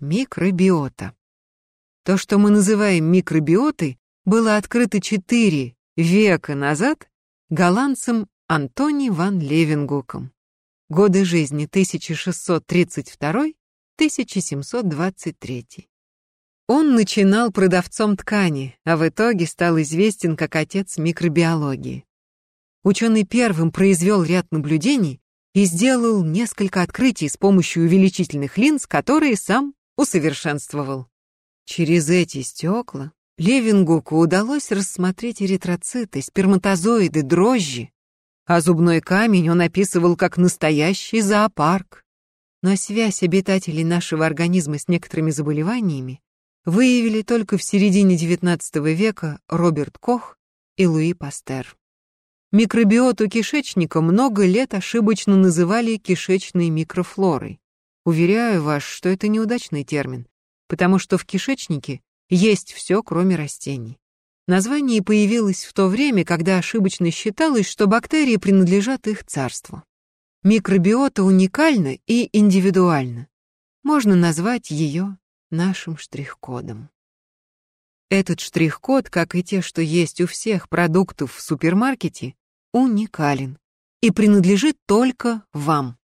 Микробиота. То, что мы называем микробиотой, было открыто четыре века назад голландцем Антони ван Левенгуком. Годы жизни 1632-1723. Он начинал продавцом ткани, а в итоге стал известен как отец микробиологии. Ученый первым произвел ряд наблюдений и сделал несколько открытий с помощью увеличительных линз, которые сам усовершенствовал. Через эти стекла Левингуку удалось рассмотреть эритроциты, сперматозоиды, дрожжи, а зубной камень он описывал как настоящий зоопарк. Но связь обитателей нашего организма с некоторыми заболеваниями выявили только в середине XIX века Роберт Кох и Луи Пастер. Микробиоту кишечника много лет ошибочно называли кишечной микрофлорой. Уверяю вас, что это неудачный термин, потому что в кишечнике есть все, кроме растений. Название появилось в то время, когда ошибочно считалось, что бактерии принадлежат их царству. Микробиота уникальна и индивидуальна. Можно назвать ее нашим штрих-кодом. Этот штрих-код, как и те, что есть у всех продуктов в супермаркете, уникален и принадлежит только вам.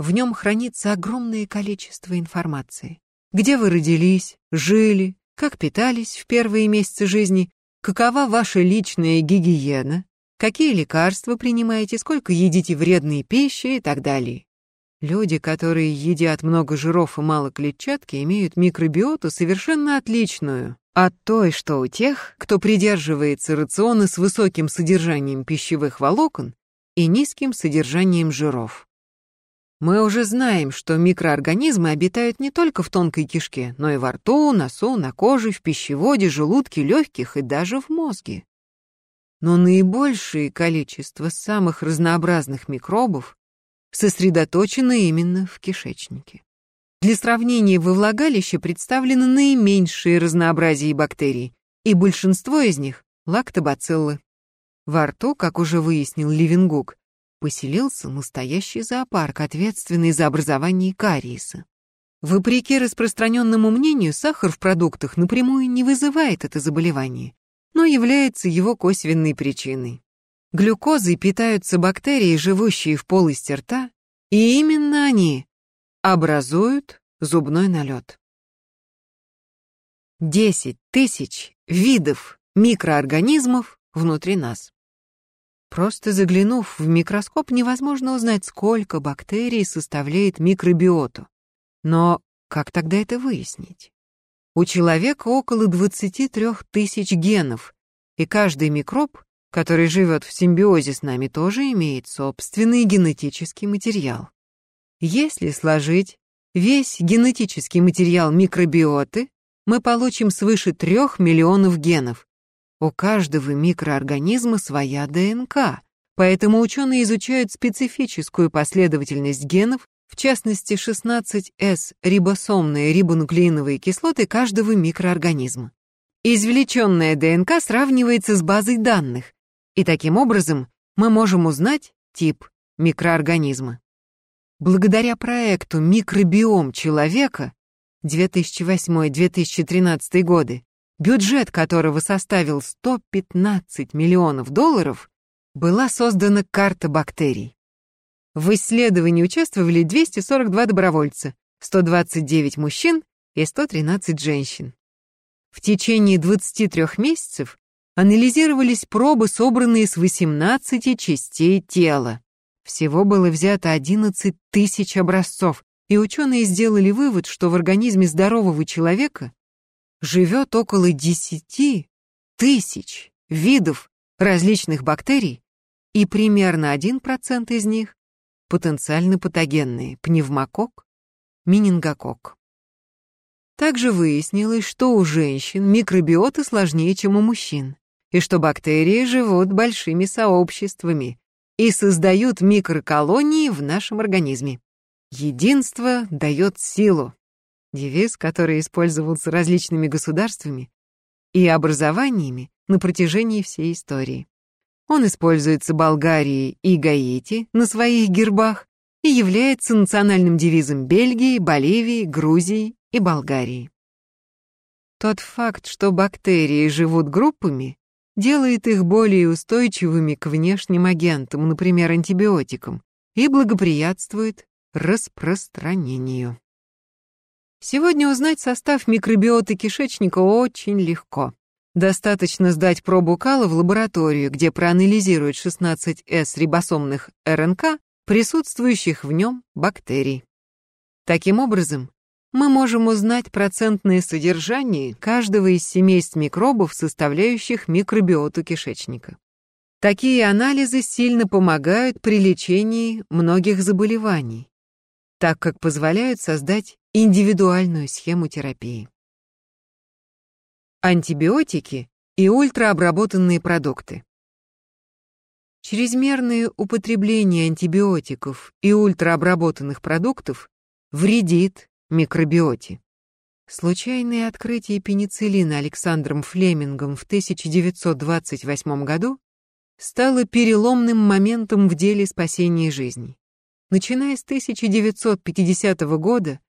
В нем хранится огромное количество информации. Где вы родились, жили, как питались в первые месяцы жизни, какова ваша личная гигиена, какие лекарства принимаете, сколько едите вредной пищи и так далее. Люди, которые едят много жиров и мало клетчатки, имеют микробиоту совершенно отличную от той, что у тех, кто придерживается рациона с высоким содержанием пищевых волокон и низким содержанием жиров. Мы уже знаем, что микроорганизмы обитают не только в тонкой кишке, но и во рту, носу, на коже, в пищеводе, желудке, легких и даже в мозге. Но наибольшее количество самых разнообразных микробов сосредоточено именно в кишечнике. Для сравнения, во влагалище представлено наименьшее разнообразие бактерий, и большинство из них – лактобациллы. Во рту, как уже выяснил Ливенгук, поселился настоящий зоопарк, ответственный за образование кариеса. Вопреки распространенному мнению, сахар в продуктах напрямую не вызывает это заболевание, но является его косвенной причиной. Глюкозой питаются бактерии, живущие в полости рта, и именно они образуют зубной налет. 10 тысяч видов микроорганизмов внутри нас. Просто заглянув в микроскоп, невозможно узнать, сколько бактерий составляет микробиоту. Но как тогда это выяснить? У человека около 23 тысяч генов, и каждый микроб, который живет в симбиозе с нами, тоже имеет собственный генетический материал. Если сложить весь генетический материал микробиоты, мы получим свыше 3 миллионов генов, у каждого микроорганизма своя ДНК, поэтому ученые изучают специфическую последовательность генов, в частности 16С рибосомные рибонуклеиновые кислоты каждого микроорганизма. Извлеченная ДНК сравнивается с базой данных, и таким образом мы можем узнать тип микроорганизма. Благодаря проекту «Микробиом человека» 2008-2013 годы бюджет которого составил 115 миллионов долларов, была создана карта бактерий. В исследовании участвовали 242 добровольца, 129 мужчин и 113 женщин. В течение 23 месяцев анализировались пробы, собранные с 18 частей тела. Всего было взято 11 тысяч образцов, и ученые сделали вывод, что в организме здорового человека живет около десяти тысяч видов различных бактерий, и примерно 1% из них потенциально патогенные – пневмокок, менингокок. Также выяснилось, что у женщин микробиоты сложнее, чем у мужчин, и что бактерии живут большими сообществами и создают микроколонии в нашем организме. Единство дает силу девиз, который использовался различными государствами и образованиями на протяжении всей истории. Он используется Болгарией и Гаити на своих гербах и является национальным девизом Бельгии, Боливии, Грузии и Болгарии. Тот факт, что бактерии живут группами, делает их более устойчивыми к внешним агентам, например, антибиотикам, и благоприятствует распространению. Сегодня узнать состав микробиоты кишечника очень легко. Достаточно сдать пробу кала в лабораторию, где проанализируют 16С рибосомных РНК, присутствующих в нем бактерий. Таким образом, мы можем узнать процентное содержание каждого из семейств микробов, составляющих микробиоту кишечника. Такие анализы сильно помогают при лечении многих заболеваний, так как позволяют создать индивидуальную схему терапии. Антибиотики и ультраобработанные продукты. Чрезмерное употребление антибиотиков и ультраобработанных продуктов вредит микробиоте. Случайное открытие пенициллина Александром Флемингом в 1928 году стало переломным моментом в деле спасения жизни. Начиная с 1950 года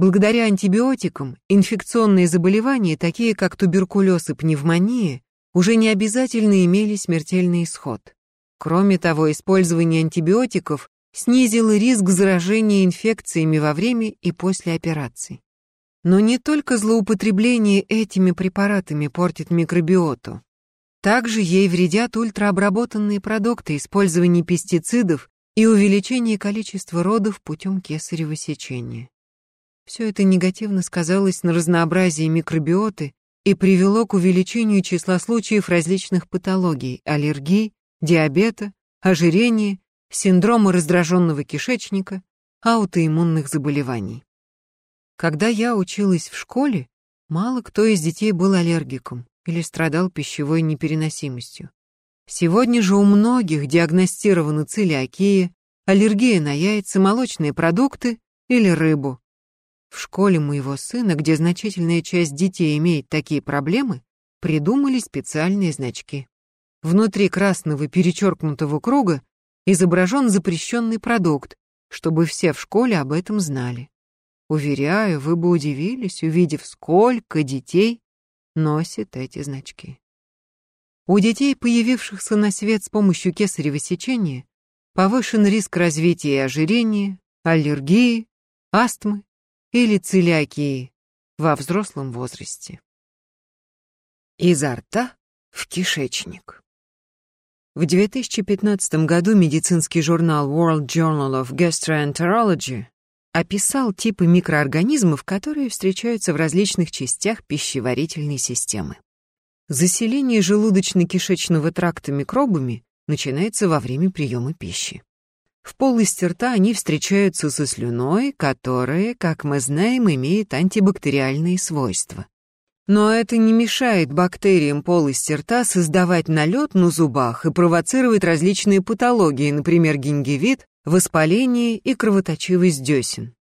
Благодаря антибиотикам инфекционные заболевания, такие как туберкулез и пневмония, уже не обязательно имели смертельный исход. Кроме того, использование антибиотиков снизило риск заражения инфекциями во время и после операций. Но не только злоупотребление этими препаратами портит микробиоту. Также ей вредят ультраобработанные продукты, использование пестицидов и увеличение количества родов путем кесарево сечения. Все это негативно сказалось на разнообразии микробиоты и привело к увеличению числа случаев различных патологий, аллергий, диабета, ожирения, синдрома раздраженного кишечника, аутоиммунных заболеваний. Когда я училась в школе, мало кто из детей был аллергиком или страдал пищевой непереносимостью. Сегодня же у многих диагностирована целиакия, аллергия на яйца, молочные продукты или рыбу. В школе моего сына, где значительная часть детей имеет такие проблемы, придумали специальные значки. Внутри красного перечеркнутого круга изображен запрещенный продукт, чтобы все в школе об этом знали. Уверяю, вы бы удивились, увидев, сколько детей носит эти значки. У детей, появившихся на свет с помощью кесарево сечения, повышен риск развития ожирения, аллергии, астмы или целиакии во взрослом возрасте. Изо рта в кишечник. В 2015 году медицинский журнал World Journal of Gastroenterology описал типы микроорганизмов, которые встречаются в различных частях пищеварительной системы. Заселение желудочно-кишечного тракта микробами начинается во время приема пищи. В полости рта они встречаются со слюной, которая, как мы знаем, имеет антибактериальные свойства. Но это не мешает бактериям полости рта создавать налет на зубах и провоцировать различные патологии, например, гингивит, воспаление и кровоточивость десен.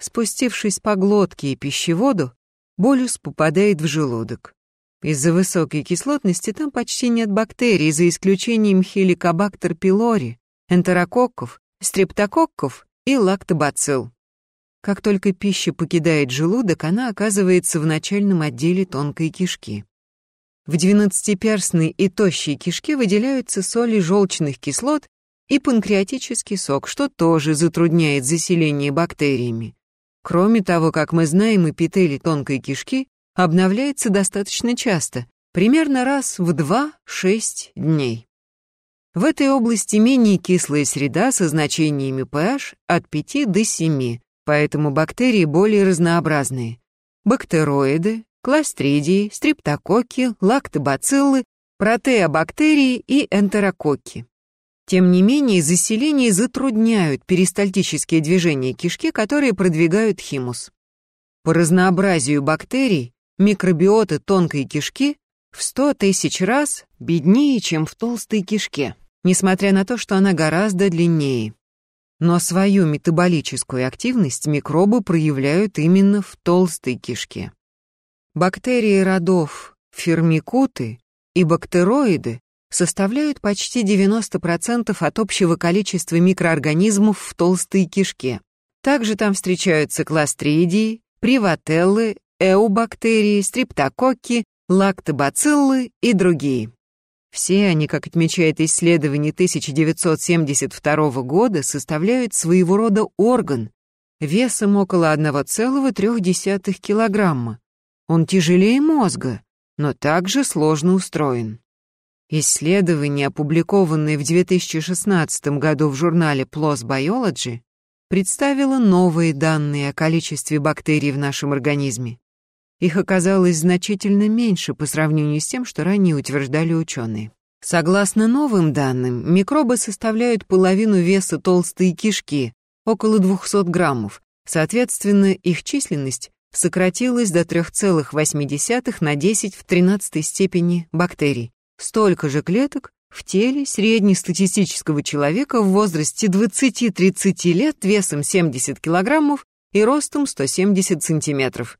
Спустившись по глотке и пищеводу, болюс попадает в желудок. Из-за высокой кислотности там почти нет бактерий, за исключением хеликобактер пилори, энтерококков стрептококков и лактобацилл. Как только пища покидает желудок, она оказывается в начальном отделе тонкой кишки. В двенадцатиперстной и тощей кишке выделяются соли желчных кислот и панкреатический сок, что тоже затрудняет заселение бактериями. Кроме того, как мы знаем, эпителий тонкой кишки обновляется достаточно часто, примерно раз в 2-6 дней. В этой области менее кислая среда со значениями pH от 5 до 7, поэтому бактерии более разнообразные. Бактероиды, кластридии, стрептококки, лактобациллы, протеобактерии и энтерококки. Тем не менее, заселение затрудняют перистальтические движения кишки, которые продвигают химус. По разнообразию бактерий микробиота тонкой кишки в 100 тысяч раз беднее, чем в толстой кишке несмотря на то, что она гораздо длиннее. Но свою метаболическую активность микробы проявляют именно в толстой кишке. Бактерии родов фермикуты и бактероиды составляют почти 90% от общего количества микроорганизмов в толстой кишке. Также там встречаются кластридии, привателлы, эубактерии, стриптококки, лактобациллы и другие. Все они, как отмечает исследование 1972 года, составляют своего рода орган, весом около 1,3 килограмма. Он тяжелее мозга, но также сложно устроен. Исследование, опубликованное в 2016 году в журнале PLOS Biology, представило новые данные о количестве бактерий в нашем организме. Их оказалось значительно меньше по сравнению с тем, что ранее утверждали ученые. Согласно новым данным, микробы составляют половину веса толстой кишки, около 200 граммов. Соответственно, их численность сократилась до 3,8 на 10 в 13 степени бактерий. Столько же клеток в теле среднестатистического человека в возрасте 20-30 лет весом 70 килограммов и ростом 170 сантиметров.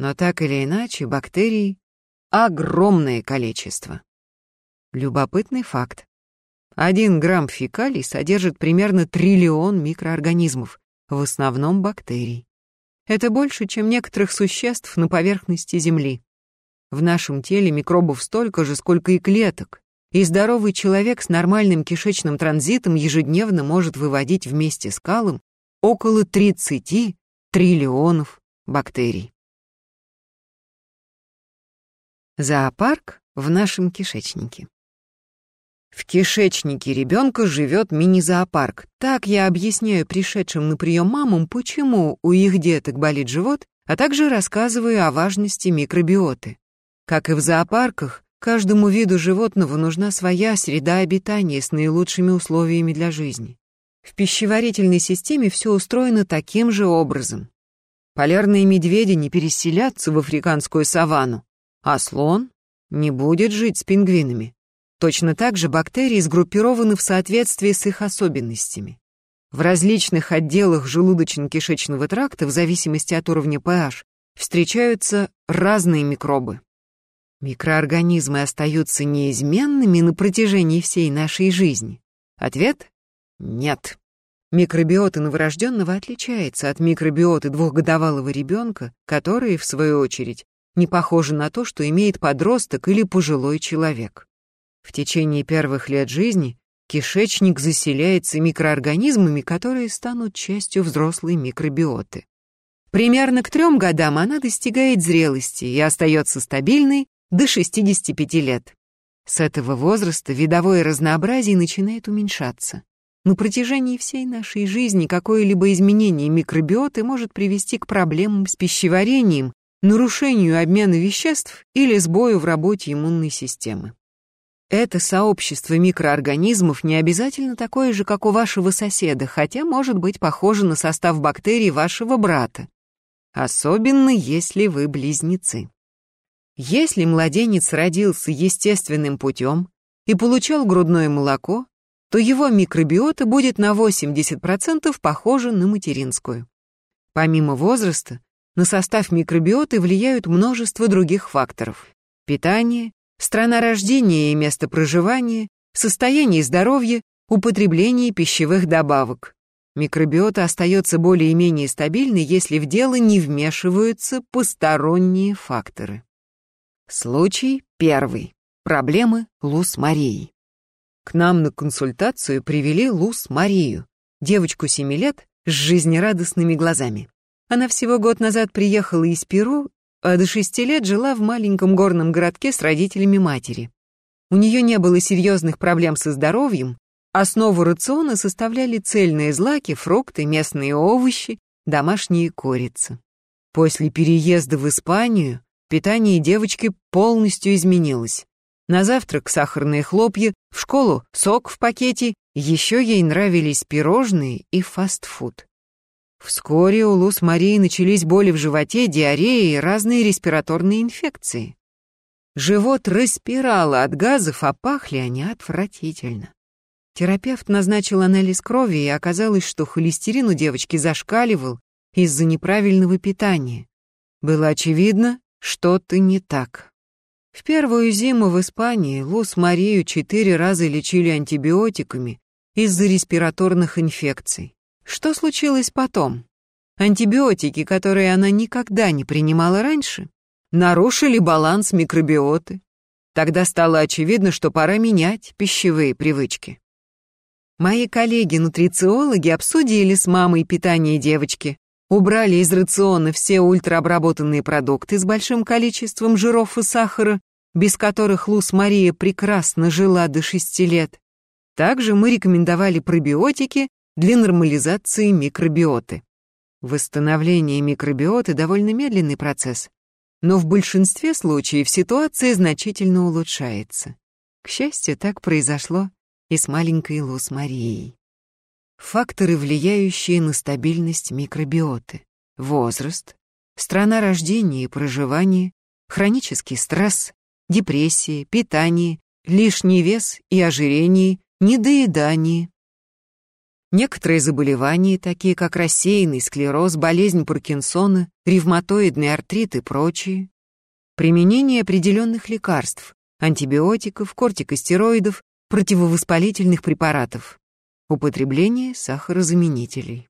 Но так или иначе, бактерий огромное количество. Любопытный факт. Один грамм фекалий содержит примерно триллион микроорганизмов, в основном бактерий. Это больше, чем некоторых существ на поверхности Земли. В нашем теле микробов столько же, сколько и клеток, и здоровый человек с нормальным кишечным транзитом ежедневно может выводить вместе с калом около 30 триллионов бактерий. Зоопарк в нашем кишечнике. В кишечнике ребенка живет мини-зоопарк. Так я объясняю пришедшим на прием мамам, почему у их деток болит живот, а также рассказываю о важности микробиоты. Как и в зоопарках, каждому виду животного нужна своя среда обитания с наилучшими условиями для жизни. В пищеварительной системе все устроено таким же образом. Полярные медведи не переселятся в африканскую саванну, а слон не будет жить с пингвинами. Точно так же бактерии сгруппированы в соответствии с их особенностями. В различных отделах желудочно-кишечного тракта, в зависимости от уровня pH, встречаются разные микробы. Микроорганизмы остаются неизменными на протяжении всей нашей жизни. Ответ — нет. Микробиота новорожденного отличается от микробиоты двухгодовалого ребенка, которые, в свою очередь, не похожи на то, что имеет подросток или пожилой человек. В течение первых лет жизни кишечник заселяется микроорганизмами, которые станут частью взрослой микробиоты. Примерно к трем годам она достигает зрелости и остается стабильной до 65 лет. С этого возраста видовое разнообразие начинает уменьшаться. На протяжении всей нашей жизни какое-либо изменение микробиоты может привести к проблемам с пищеварением, нарушению обмена веществ или сбою в работе иммунной системы. Это сообщество микроорганизмов не обязательно такое же, как у вашего соседа, хотя может быть похоже на состав бактерий вашего брата. Особенно если вы близнецы. Если младенец родился естественным путем и получал грудное молоко, то его микробиота будет на 80% похожа на материнскую. Помимо возраста, на состав микробиоты влияют множество других факторов. Питание, страна рождения и место проживания, состояние здоровья, употребление пищевых добавок. Микробиота остается более-менее стабильной, если в дело не вмешиваются посторонние факторы. Случай первый. Проблемы Лус Марии. К нам на консультацию привели Лус Марию, девочку 7 лет с жизнерадостными глазами. Она всего год назад приехала из Перу а до шести лет жила в маленьком горном городке с родителями матери. У нее не было серьезных проблем со здоровьем, основу рациона составляли цельные злаки, фрукты, местные овощи, домашние курицы. После переезда в Испанию питание девочки полностью изменилось. На завтрак сахарные хлопья, в школу сок в пакете, еще ей нравились пирожные и фастфуд. Вскоре у Лус Марии начались боли в животе, диарея и разные респираторные инфекции. Живот распирало от газов, а пахли они отвратительно. Терапевт назначил анализ крови, и оказалось, что холестерин у девочки зашкаливал из-за неправильного питания. Было очевидно, что-то не так. В первую зиму в Испании Лус Марию четыре раза лечили антибиотиками из-за респираторных инфекций. Что случилось потом? Антибиотики, которые она никогда не принимала раньше, нарушили баланс микробиоты. Тогда стало очевидно, что пора менять пищевые привычки. Мои коллеги-нутрициологи обсудили с мамой питание девочки, убрали из рациона все ультраобработанные продукты с большим количеством жиров и сахара, без которых Лус Мария прекрасно жила до шести лет. Также мы рекомендовали пробиотики для нормализации микробиоты. Восстановление микробиоты довольно медленный процесс, но в большинстве случаев ситуация значительно улучшается. К счастью, так произошло и с маленькой Лус Марией. Факторы, влияющие на стабильность микробиоты. Возраст, страна рождения и проживания, хронический стресс, депрессия, питание, лишний вес и ожирение, недоедание. Некоторые заболевания, такие как рассеянный склероз, болезнь Паркинсона, ревматоидный артрит и прочие. Применение определенных лекарств, антибиотиков, кортикостероидов, противовоспалительных препаратов. Употребление сахарозаменителей.